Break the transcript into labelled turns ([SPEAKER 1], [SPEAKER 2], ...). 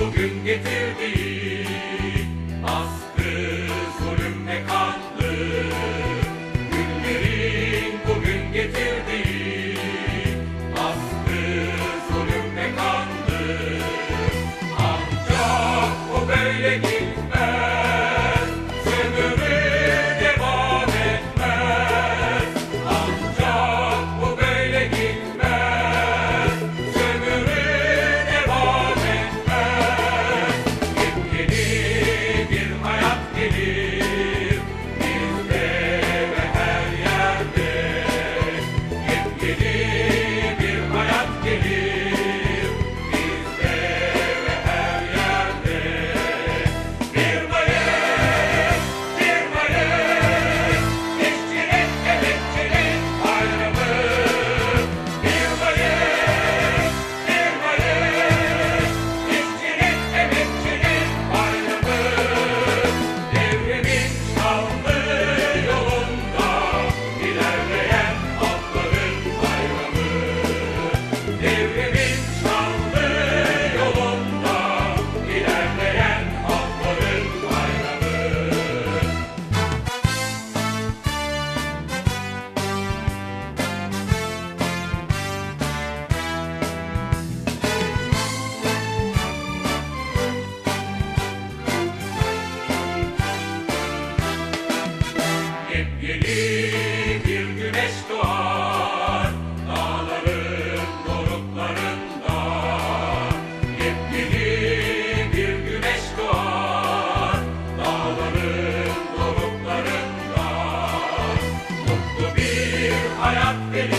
[SPEAKER 1] bugün getirdiği yepyeni bir güneş doğar dağların doruklarında. Yepyeni bir güneş doğar dağların doruklarında. Mutlu bir hayat verir